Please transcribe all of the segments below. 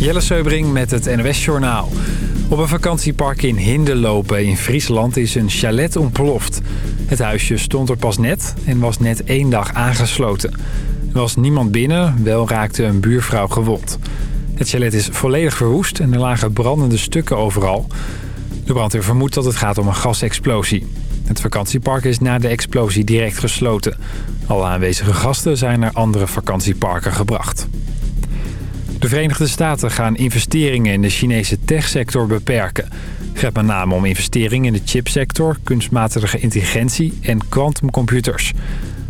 Jelle Seubring met het NOS Journaal. Op een vakantiepark in Hinderlopen in Friesland is een chalet ontploft. Het huisje stond er pas net en was net één dag aangesloten. Er was niemand binnen, wel raakte een buurvrouw gewond. Het chalet is volledig verwoest en er lagen brandende stukken overal. De brandweer vermoedt dat het gaat om een gasexplosie. Het vakantiepark is na de explosie direct gesloten. Alle aanwezige gasten zijn naar andere vakantieparken gebracht. De Verenigde Staten gaan investeringen in de Chinese techsector beperken. Het gaat met name om investeringen in de chipsector, kunstmatige intelligentie en quantumcomputers.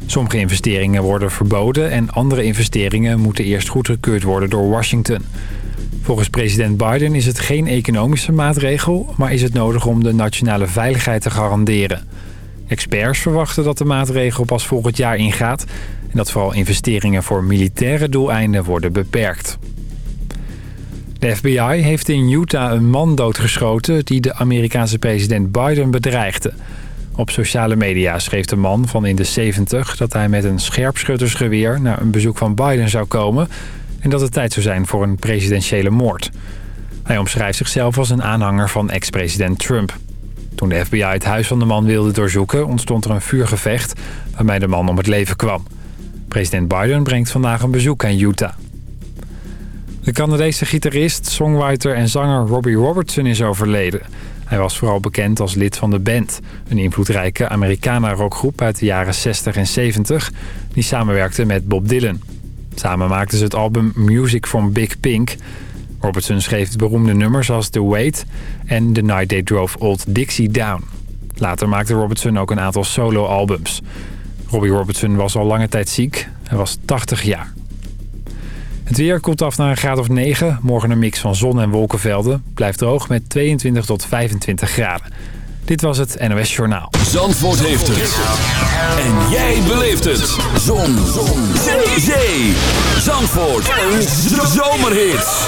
Sommige investeringen worden verboden en andere investeringen moeten eerst goedgekeurd worden door Washington. Volgens president Biden is het geen economische maatregel, maar is het nodig om de nationale veiligheid te garanderen. Experts verwachten dat de maatregel pas volgend jaar ingaat en dat vooral investeringen voor militaire doeleinden worden beperkt. De FBI heeft in Utah een man doodgeschoten die de Amerikaanse president Biden bedreigde. Op sociale media schreef de man van in de 70 dat hij met een scherpschuttersgeweer naar een bezoek van Biden zou komen... en dat het tijd zou zijn voor een presidentiële moord. Hij omschrijft zichzelf als een aanhanger van ex-president Trump. Toen de FBI het huis van de man wilde doorzoeken ontstond er een vuurgevecht waarmee de man om het leven kwam. President Biden brengt vandaag een bezoek aan Utah. De Canadese gitarist, songwriter en zanger Robbie Robertson is overleden. Hij was vooral bekend als lid van de band, een invloedrijke Americana-rockgroep uit de jaren 60 en 70... die samenwerkte met Bob Dylan. Samen maakten ze het album Music from Big Pink. Robertson schreef beroemde nummers als The Wait en The Night They Drove Old Dixie Down. Later maakte Robertson ook een aantal solo-albums. Robbie Robertson was al lange tijd ziek. Hij was 80 jaar. Het weer komt af naar een graad of 9. Morgen een mix van zon en wolkenvelden. Blijft droog met 22 tot 25 graden. Dit was het NOS Journaal. Zandvoort heeft het. En jij beleeft het. Zon. zon. Zee. Zee. Zandvoort. Een zomerhit.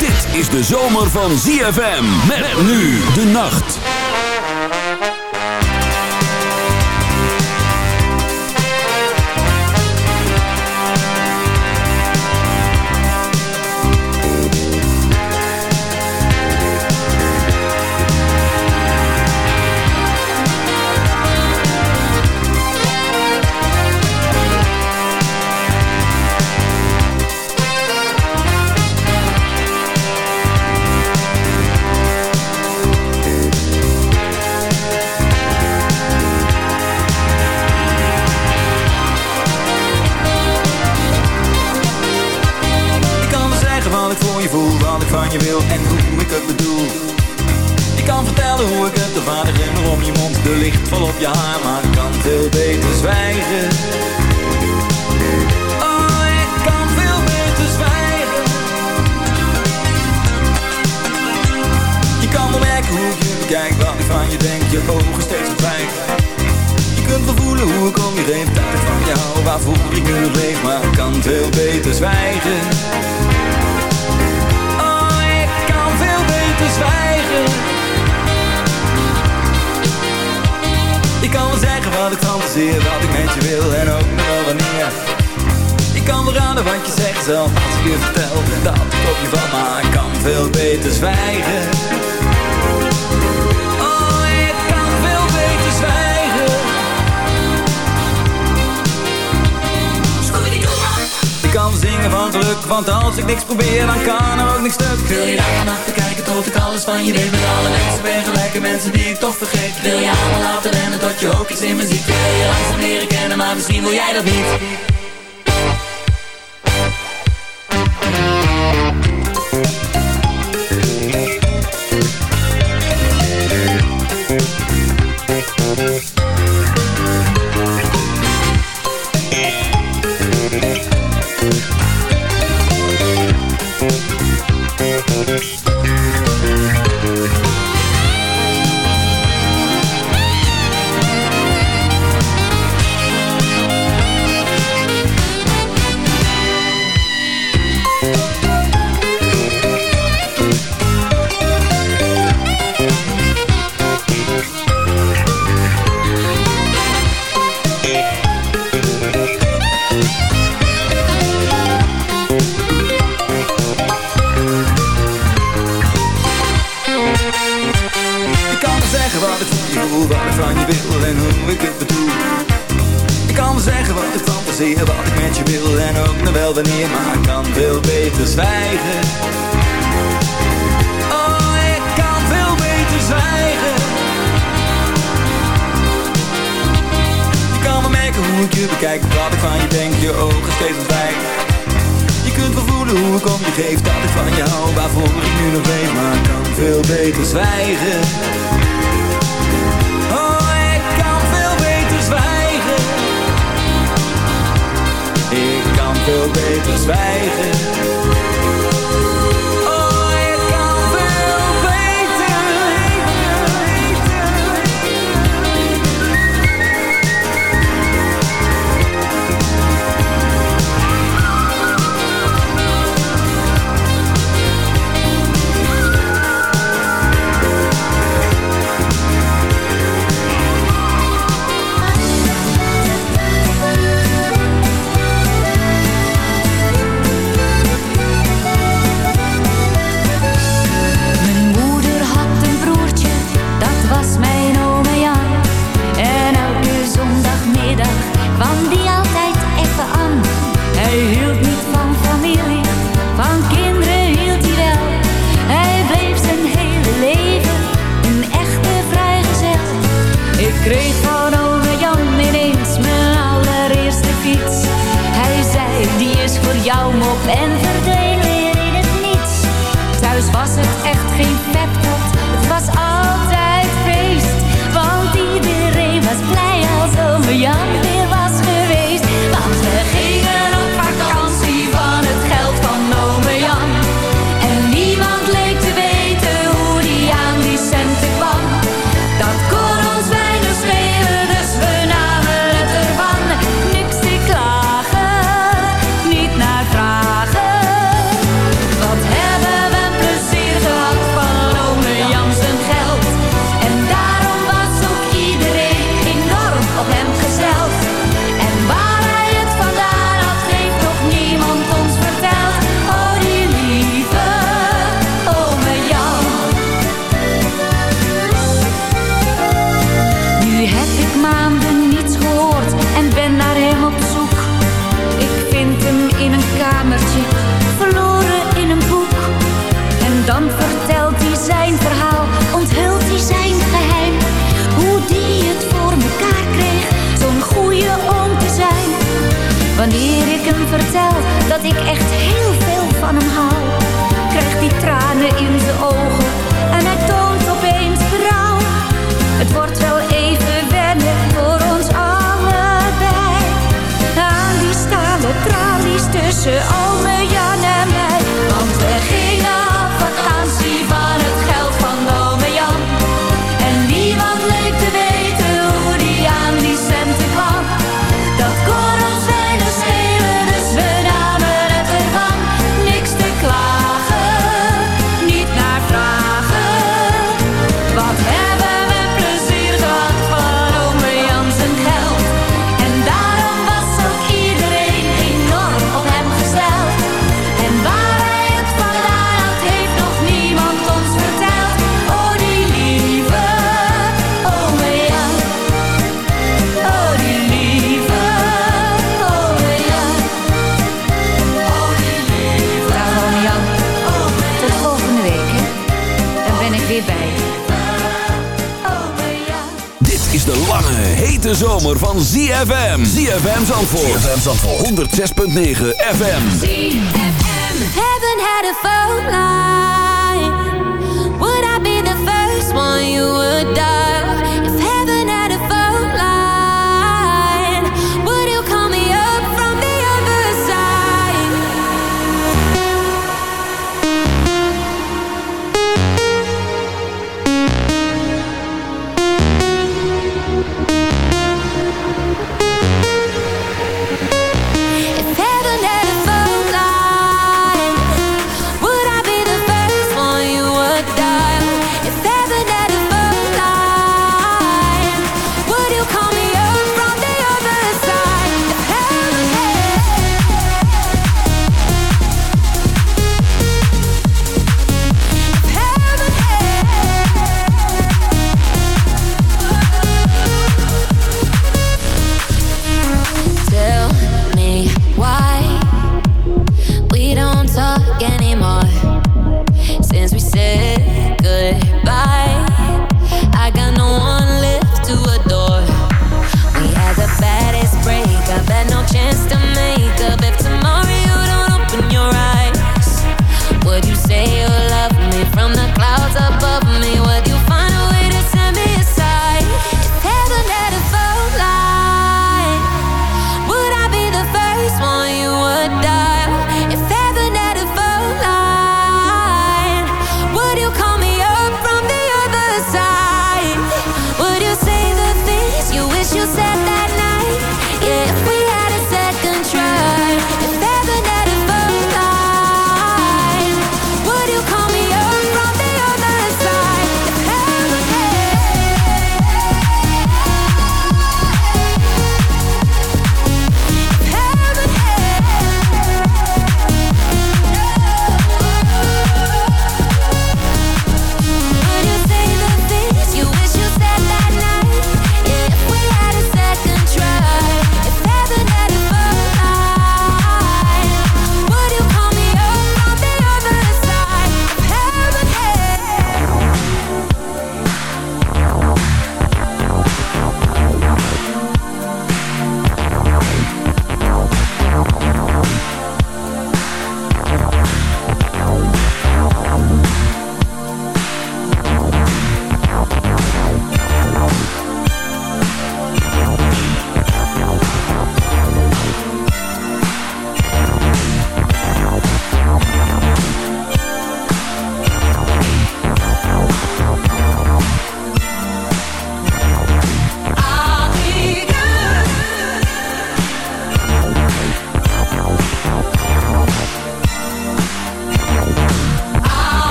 Dit is de zomer van ZFM. Met nu de nacht. Zelf Als ik je vertel dat ik op je van Maar ik kan veel beter zwijgen. Oh, ik kan veel beter zwijgen. Ik kan zingen van geluk Want als ik niks probeer dan kan er ook niks stuk. Wil je daar te kijken tot ik alles van je weet. Met alle mensen ben gelijke mensen die ik toch vergeet. Wil je allemaal laten rennen tot je ook iets in me ziet. Wil je langzaam leren kennen maar misschien wil jij dat niet zwijgen 9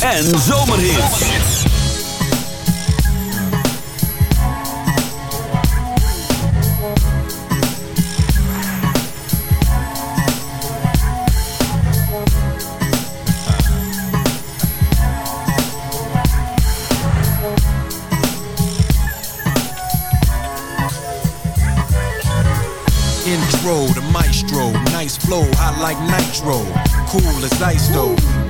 en zomerhits. Intro, the maestro, nice flow, hot like nitro, cool as ice though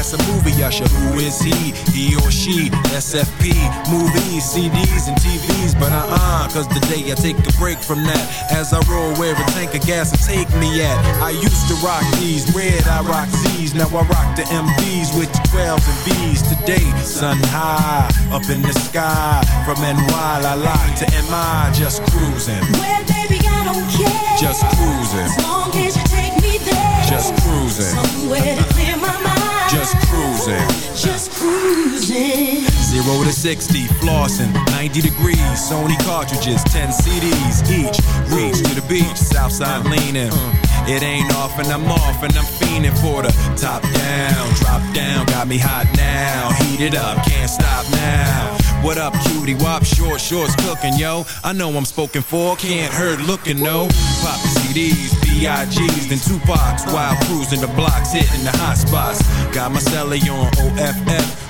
ask a movie usher who is he, he or she, SFP, movies, CDs, and TVs. But uh uh, cause the day I take a break from that, as I roll where a tank of gas will take me at. I used to rock these, red, I rock Z's, now I rock the MVs with the 12s and V's. Today, sun high, up in the sky, from NY, la la to MI, just cruising. Well, baby, I don't care. Just to 60, flossing, 90 degrees. Sony cartridges, 10 CDs each. Reach to the beach, Southside leaning. It ain't off and I'm off and I'm fiending for the top down, drop down. Got me hot now, heat it up, can't stop now. What up, cutie? Wop, short shorts cooking, yo. I know I'm spoken for, can't hurt looking, no. Pop CDs, B.I.G's, then Tupac's while cruising the blocks, hitting the hot spots. Got my celly on OFF,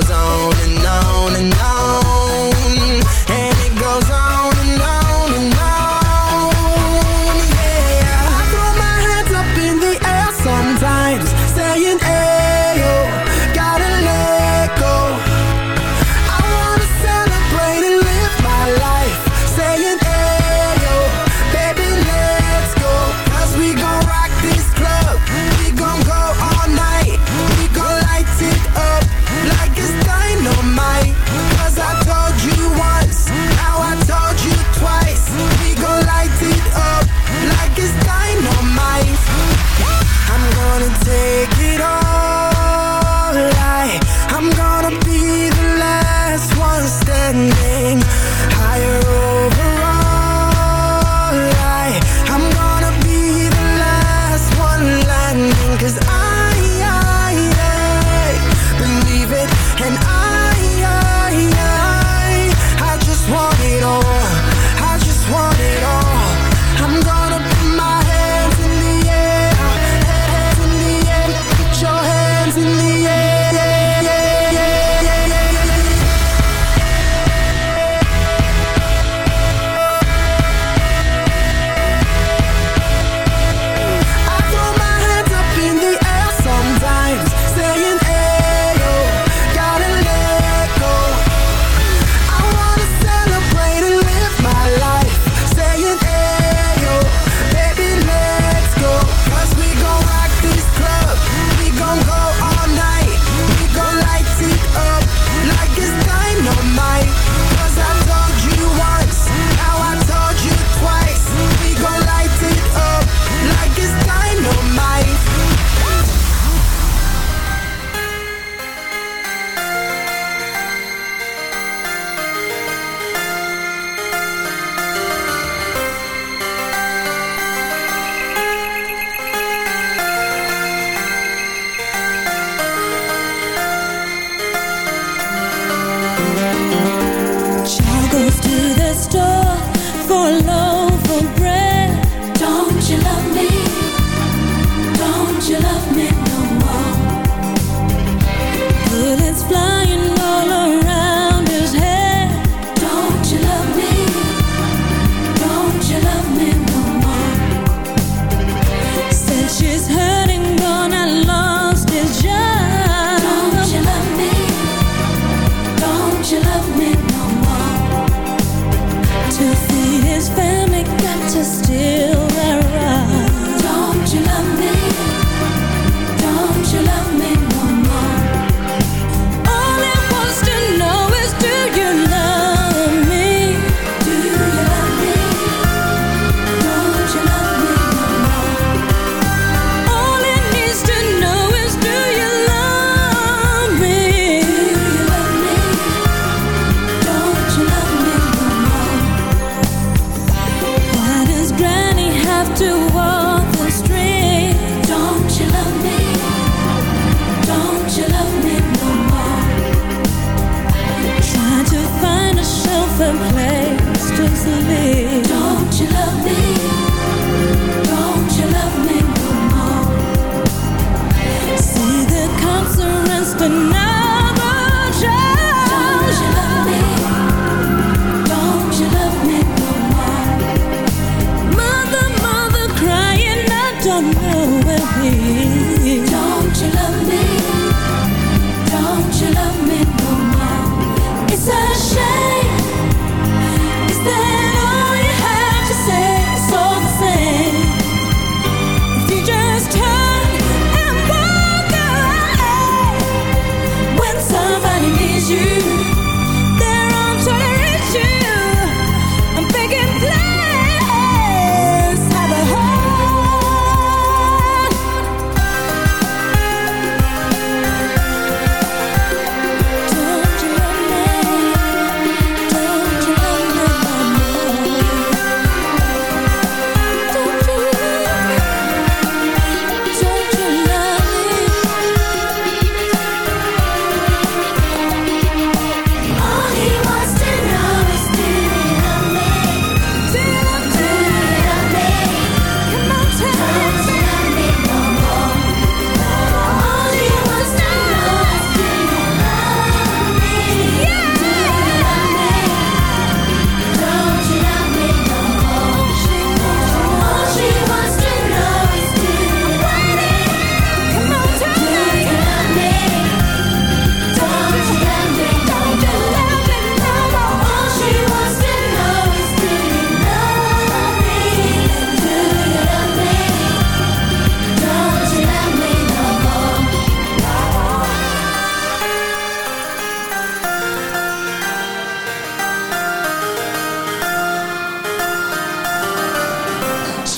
Goes on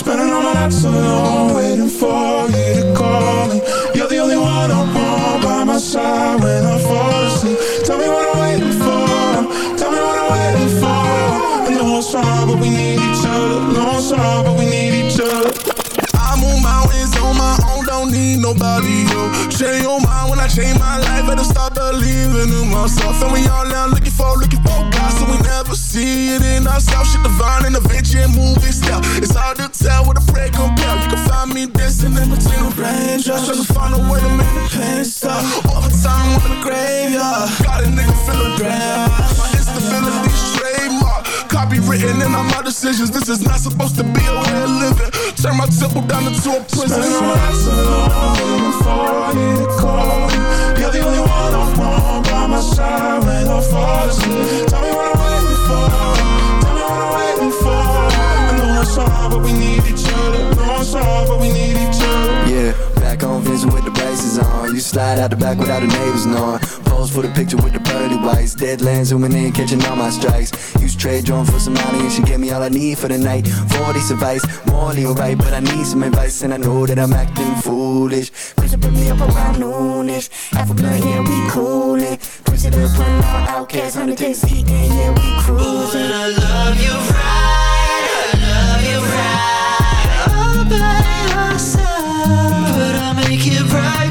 Spending all my nights alone Waiting for you to call me. You're the only one I want By my side when I fall asleep. Tell me what I'm waiting for. Tell me what I'm waiting for. I know it's wrong but we need each other. No it's wrong but we need each other. I move mountains on my own Don't need nobody, yo. Change your mind when I change my life Better stop believing in myself. And we all now looking for, looking for God, so we never see it in ourselves. Shit divine and adventure and movie style. It's hard to tell what a prayer compare. You can find me dancing in between the raindrops. Trying to find a way to make the pain stop. Overtime in the graveyard. Got a nigga feeling bad. My instability trademark. Copywritten in all my decisions. This is not supposed to be a way of living. Turn my temple down into a prison. Spend my nights alone before I get a call. You're the only by my side when I fall. Tell me what I'm waiting for. Tell me what I'm waiting for. I know it's hard, but we need each other. Yeah, back on Vincent with the braces on. You slide out the back without the neighbors knowing. Pose for the picture with the pearly whites. Deadlands zooming in, catching all my strikes. Use trade drone for some money and she gave me all I need for the night. 40 advice, morally alright, but I need some advice and I know that I'm acting foolish. Push put me up around noonish. Half blood, yeah, we coolin'. Push it up, put on outcasts, 100 days heat, yeah, we cruising. I love you right, I love you right. All by yourself, but I'll make it right,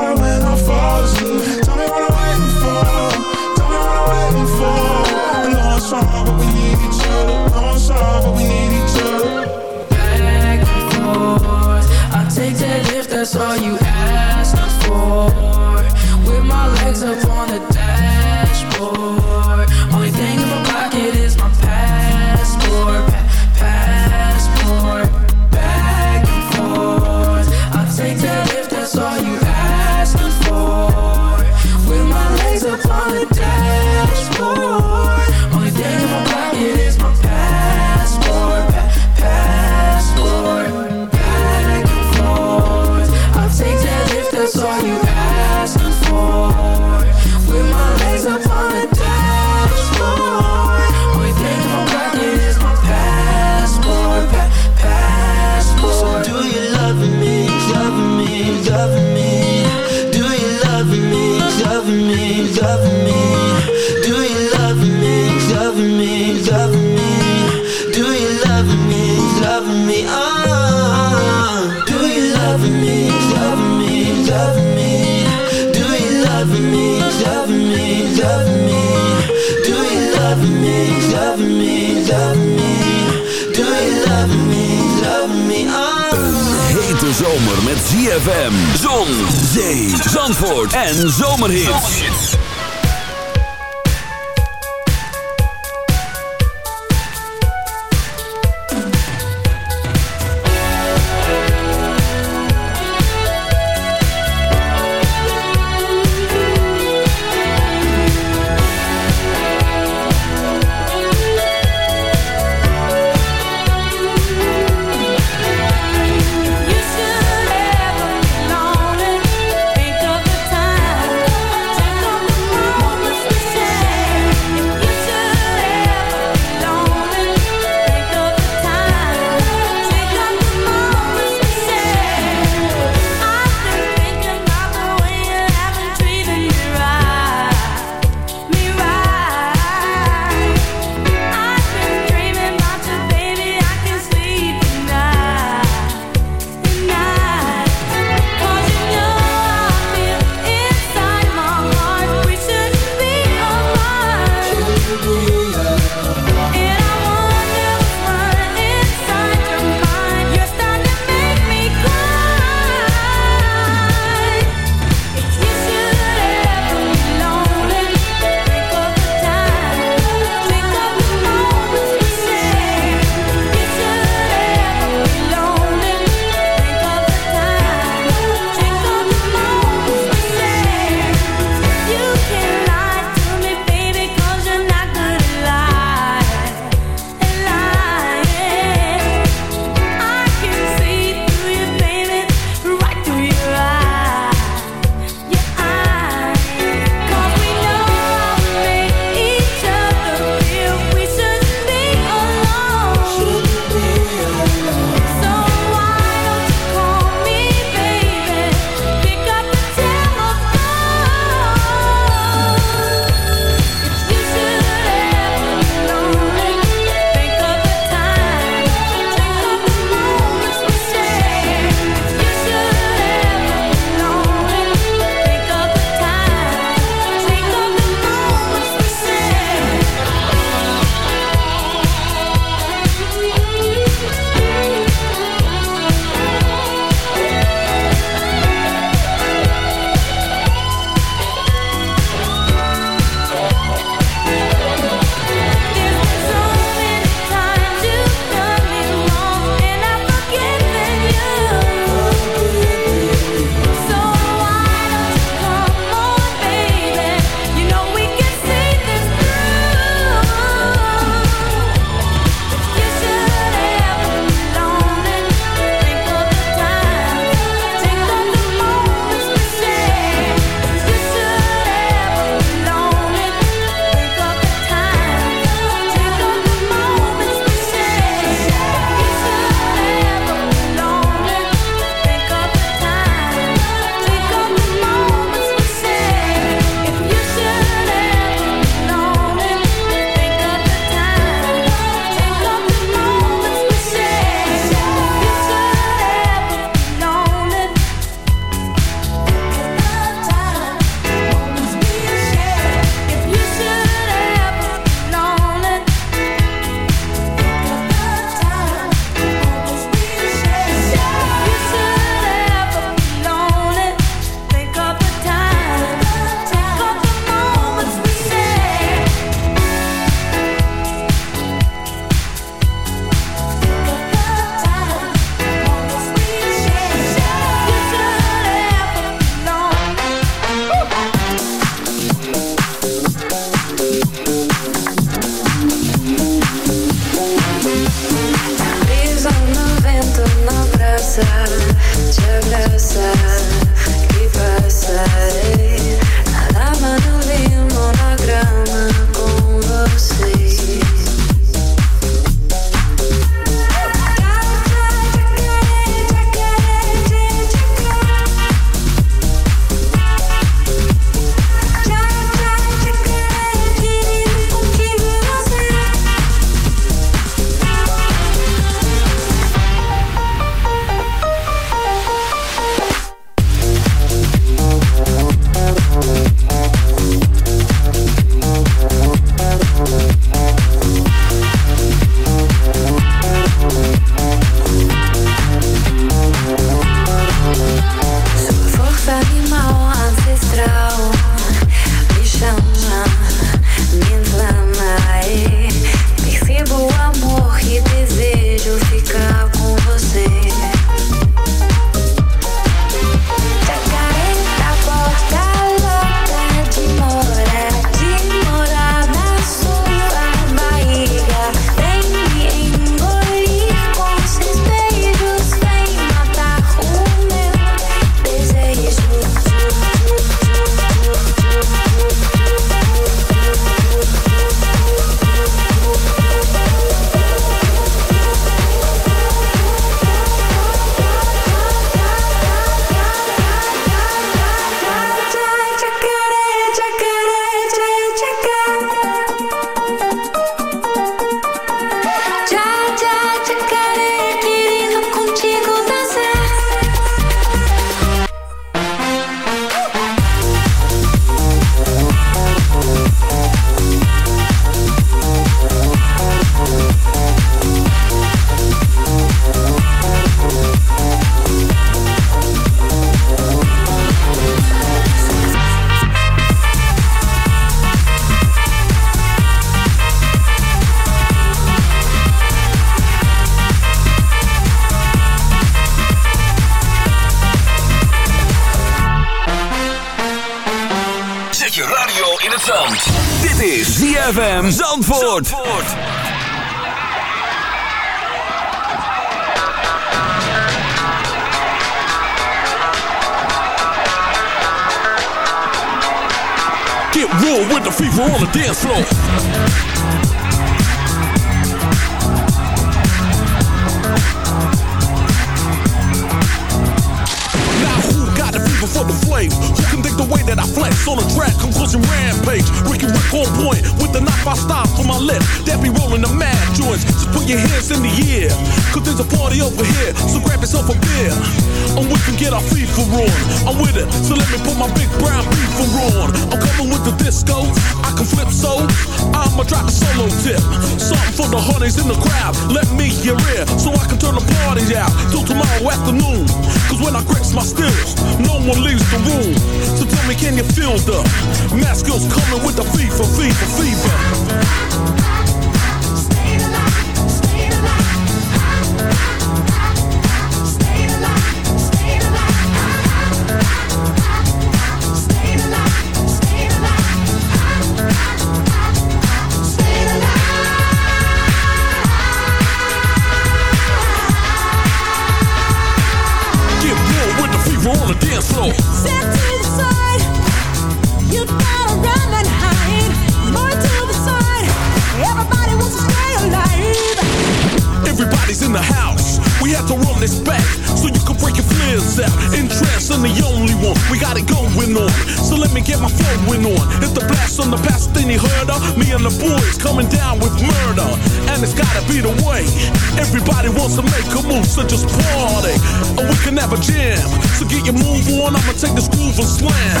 take the screws and slam.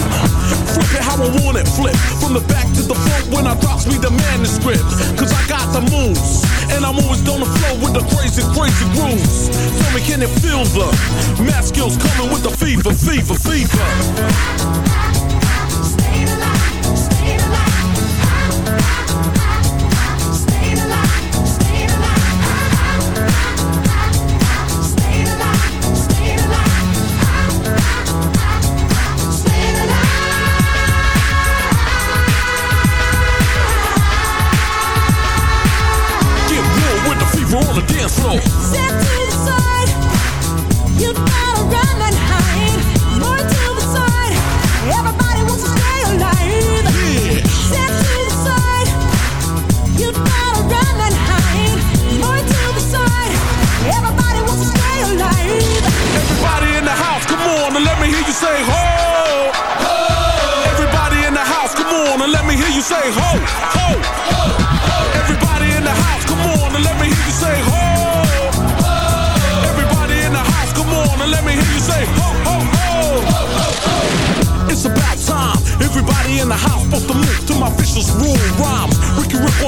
Flip it how I want it, flip. From the back to the front when I drops me the manuscript. Cause I got the moves. And I'm always gonna flow with the crazy, crazy grooves. Tell me, can it feel the mask skills coming with the fever, fever, fever?